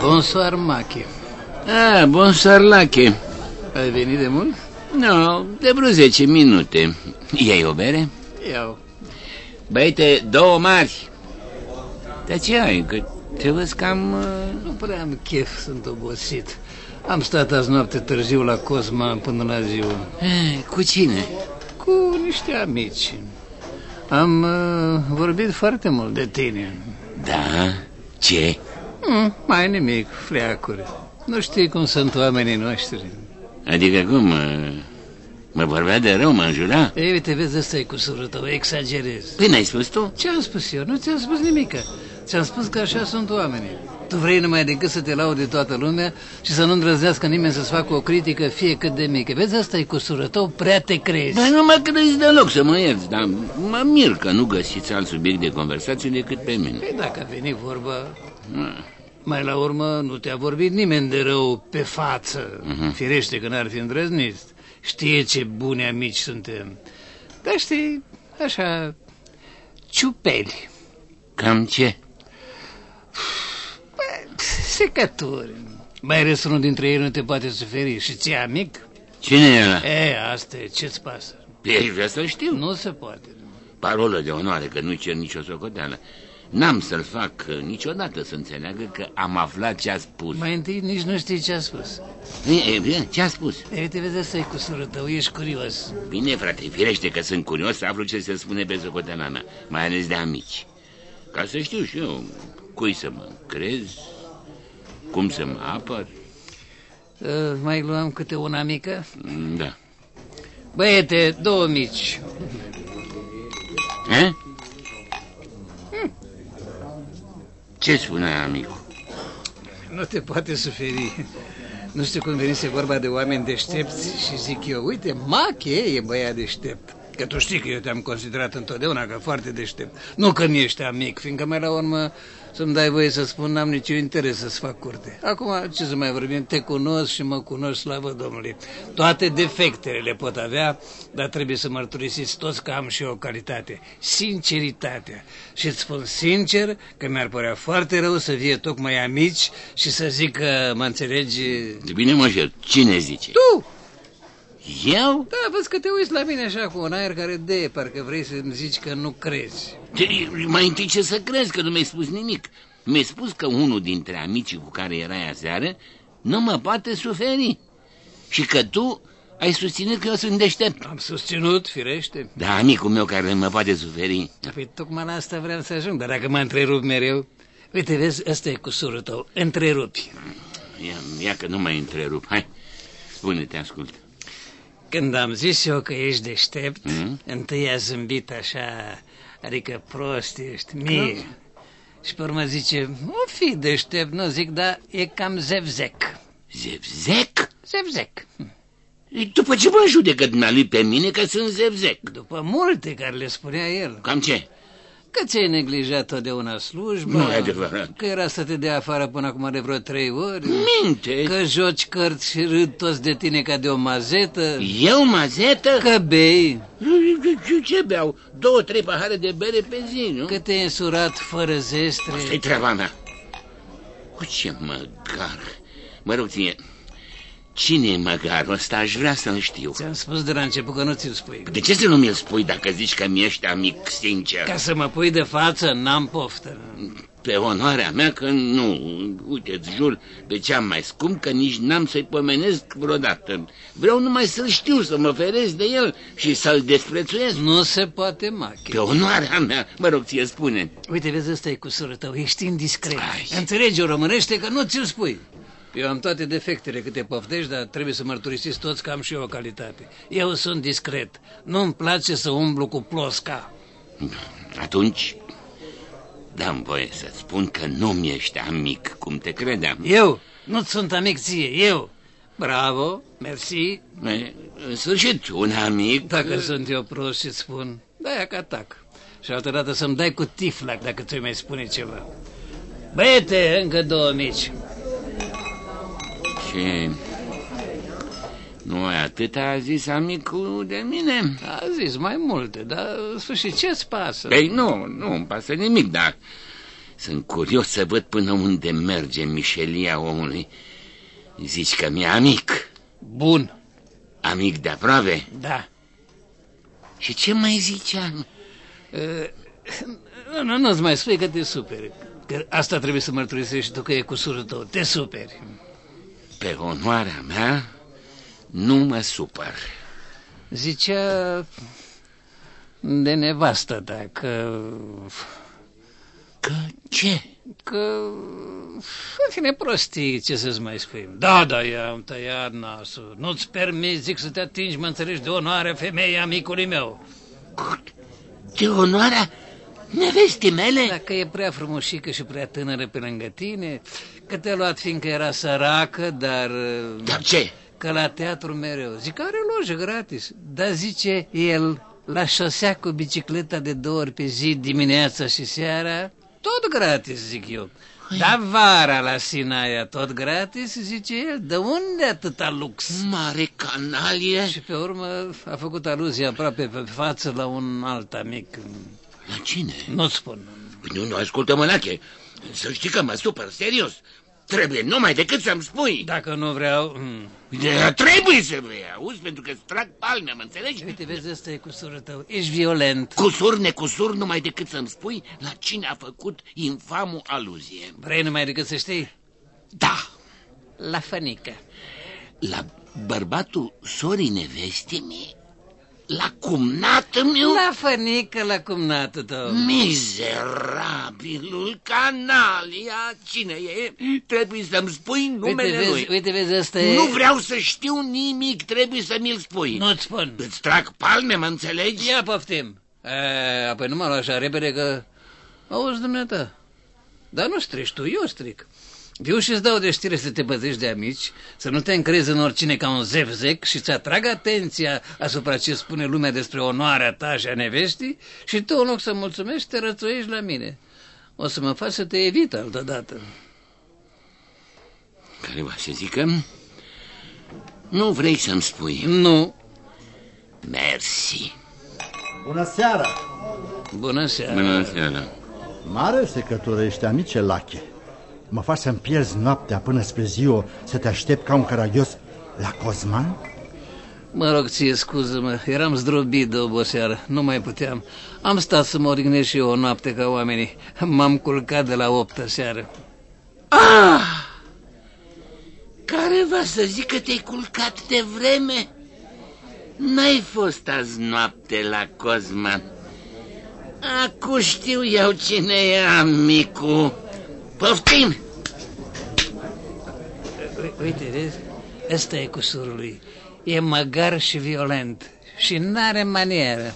Bonsoir, Machi. Ah, bonsoir, Lache. Ai venit de mult? No, de vreo 10 minute. Iei o bere? Iau. Băite, două mari. Dar ce ai? Că te văd cam... Uh... Nu prea am chef, sunt obosit. Am stat azi noapte târziu la Cosma până la ziua. Eh, cu cine? Cu niște amici. Am uh, vorbit foarte mult de tine. Da? Ce? Mm, mai nimic, fleacuri. Nu știi cum sunt oamenii noștri. Adică cum? uh, Mă vorbea de rău, mă înjura? Ei, uite, vezi, ăsta e cusurul tău, exagerezi. Păi n-ai spus tu? Ce am spus eu? Nu ți-am spus nimic. Ți-am spus că așa sunt oamenii. Tu vrei numai decât să te laude toată lumea și să nu îndrăznească nimeni să-ți facă o critică fie cât de mică. Vezi, asta e cusură tău, prea te crezi. Bă, nu mă crezi deloc să mă ierți, dar mă mir că nu găsiți alt subiect de conversație decât pe mine. Păi dacă a venit vorba, mai la urmă nu te-a vorbit nimeni de rău pe față. Mhm. Firește că n-ar fi îndrăznit. Știe ce buni amici suntem. Dar știi, așa, ciupeli, Cam ce? secături. Mai ales unul dintre ei nu te poate suferi și ți amic? Cine e ăla? E, asta e, ce-ți pasă? Ei, vrea să știu. Nu se poate. Parolă de onoare că nu cer nicio socoteală. N-am să-l fac uh, niciodată să înțeleagă că am aflat ce a spus. Mai întâi nici nu știi ce a spus. E, e, bine, ce a spus? E, uite, vezi, asta e cusură tău, ești curios. Bine, frate, firește că sunt curios să aflu ce se spune pe socoteala mea, mai ales de amici. Ca să știu și eu cui să mă crez, cum să mă apăr. Uh, mai luăm câte una mică? Mm, Da. Băiete, două mici. E? Ce spune amicul? Nu te poate suferi. Nu știu cum venise vorba de oameni deștepți și zic eu, uite, Mache e băiat deștept. Că tu știi că eu te-am considerat întotdeauna ca foarte deștept. Nu că mi ești amic, fiindcă mai la urmă să-mi dai voie să spun, n-am niciun interes să-ți fac curte. Acum, ce să mai vorbim, te cunosc și mă cunosc, slavă Domnului. Toate defectele le pot avea, dar trebuie să mărturisiți toți că am și eu o calitate, sinceritatea. Și îți spun sincer că mi-ar părea foarte rău să fie tocmai amici și să zic că mă înțelegi... De bine mă șer, cine zice? Tu! Eu? Da, văd că te uiți la mine așa cu un aer care de, parcă vrei să-mi zici că nu crezi. Te, mai întâi ce să crezi că nu mi-ai spus nimic. Mi-ai spus că unul dintre amicii cu care erai aseară nu mă poate suferi. Și că tu ai susținut că eu sunt deștept. Am susținut, firește. Da, amicul meu care mă poate suferi. Păi tocmai la asta vreau să ajung, dar dacă mă întrerup mereu... Uite, vezi, ăsta e cusurul tău, întrerupi. Ia, ia că nu mai întrerup. Hai, spune, te ascult. Când am zis eu că ești deștept, Mm? întâi a zâmbit așa, adică prost ești, mie. Și pe urmă zice, nu fi deștept, nu zic, dar e cam zevzec. Zevzec? Zevzec. După ce mă judecă dumnealui pe mine că sunt zevzec? După multe care le spunea el. Cam ce? Că ți-ai neglijat totdeauna slujba, Nu e adevărat. că era să te dea afară până acum de vreo trei ori, Minte. că joci cărți și râd toți de tine ca de o mazetă, Eu, mazetă? că bei, Ce, ce beau? Două, trei pahare de bere pe zi, nu? că te-ai însurat fără zestre. Asta e treaba mea. Cu ce măgar? Mă rog ție, cine e măgarul ăsta? Aș vrea să-l știu. Ți-am spus de la început că nu ți-l spui. De ce să nu mi-l spui dacă zici că mi-ești amic sincer? Ca să mă pui de față, n-am poftă. Pe onoarea mea că nu. Uite, îți jur de ce am mai scump că nici n-am să-i pomenesc vreodată. Vreau numai să-l știu, să mă feresc de el și să-l desprețuiesc. Nu se poate, mache. Pe onoarea mea, mă rog, ție spune. Uite, vezi, ăsta e cusurul tău, ești indiscret. Ai. Înțelegi o românește că nu ți-l spui. Eu am toate defectele câte poftești, dar trebuie să mărturisiți toți că am și eu o calitate. Eu sunt discret. Nu-mi place să umblu cu plosca. Atunci, dăm voie să spun că nu mi-ești amic, cum te credeam. Eu? Nu-ți sunt amic ție, eu. Bravo, mersi. E, În sfârșit, un amic... Dacă sunt eu prost și spun, da, că atac. Și altă dată să-mi dai cu tiflac dacă ți mai spune ceva. Băiete, încă două mici. Și... Nu ai atât a zis amicul de mine? A zis mai multe, dar în sfârșit ce-ți pasă? Ei, nu, nu îmi pasă nimic, dar Sunt curios să văd până unde merge mișelia omului. Zici că mi-e amic. Bun. Amic de aproape? Da. Și ce mai ziceam? Nu, nu, nu-ți mai spui că te superi. Că asta trebuie să mărturisești tu că e cu surul tău. Te superi. Pe onoarea mea nu mă supăr. Zicea de nevastă ta că... Că ce? Că... În fine, prostii, ce să-ți mai spui. Da, da, i-am tăiat nasul. Nu-ți permiți, zic, să te atingi, mă înțelegi, de onoarea femeii amicului meu. De onoarea nevestii mele? Dacă e prea frumușică și prea tânără pe lângă tine, că te-a luat fiindcă era săracă, dar... Dar ce? Că la teatru mereu. Zic, are lojă gratis. Dar zice el, la șosea cu bicicleta de două ori pe zi, dimineața și seara, tot gratis, zic eu. Dar vara la Sinaia tot gratis, zice el, de unde atâta lux? Mare canalie. Și pe urmă a făcut aluzie aproape pe față la un alt amic. La cine? Nu-ți spun. Nu, nu, ascultă, mănache. Să știi că mă supăr, serios. Trebuie numai decât să-mi spui. Dacă nu vreau... De, trebuie să vrei, auzi, pentru că-ți trag palme, mă înțelegi? Uite, vezi, ăsta e cusurul tău. Ești violent. Cusur, necusur, numai decât să-mi spui la cine a făcut infamul aluzie. Vrei numai decât să știi? Da. La fănică. La bărbatul sorii neveste mie? La cumnatul meu? La fănică, la cumnatul tău. Mizerabilul canalia, cine e? Trebuie să-mi spui numele uite, vezi, lui. Uite, vezi, ăsta e... Nu vreau să știu nimic, trebuie să mi-l spui. Nu-ți spun. Îți trag palme, mă înțelegi? Ia poftim. E, apoi nu mă lua așa repede că... Auzi, dumneata, dar nu strici tu, eu stric. Viu și-ți dau de știre să te păzești de amici, să nu te încrezi în oricine ca un zevzec și să atrag atenția asupra ce spune lumea despre onoarea ta și a nevestii și tu, în loc să mulțumești, te rățuiești la mine. O să mă faci să te evit altădată. Care va să zică? Nu vrei să-mi spui. Nu. Mersi. Bună seara! Bună seara. Bună seara. Mare secătură ești, amice Lache. Mă faci să-mi pierzi noaptea până spre ziua să te aștept ca un caragios la Cosman? Mă rog, ție scuză-mă, eram zdrobit de oboseară, nu mai puteam. Am stat să mă odihnesc și eu o noapte ca oamenii. M-am culcat de la optă seară. Ah! Care va să zic că te-ai culcat de vreme? N-ai fost azi noapte la Cosman. Acum știu eu cine e amicul. Poftim! Uite, vezi? Ăsta e cu surul lui. E măgar și violent și n-are manieră.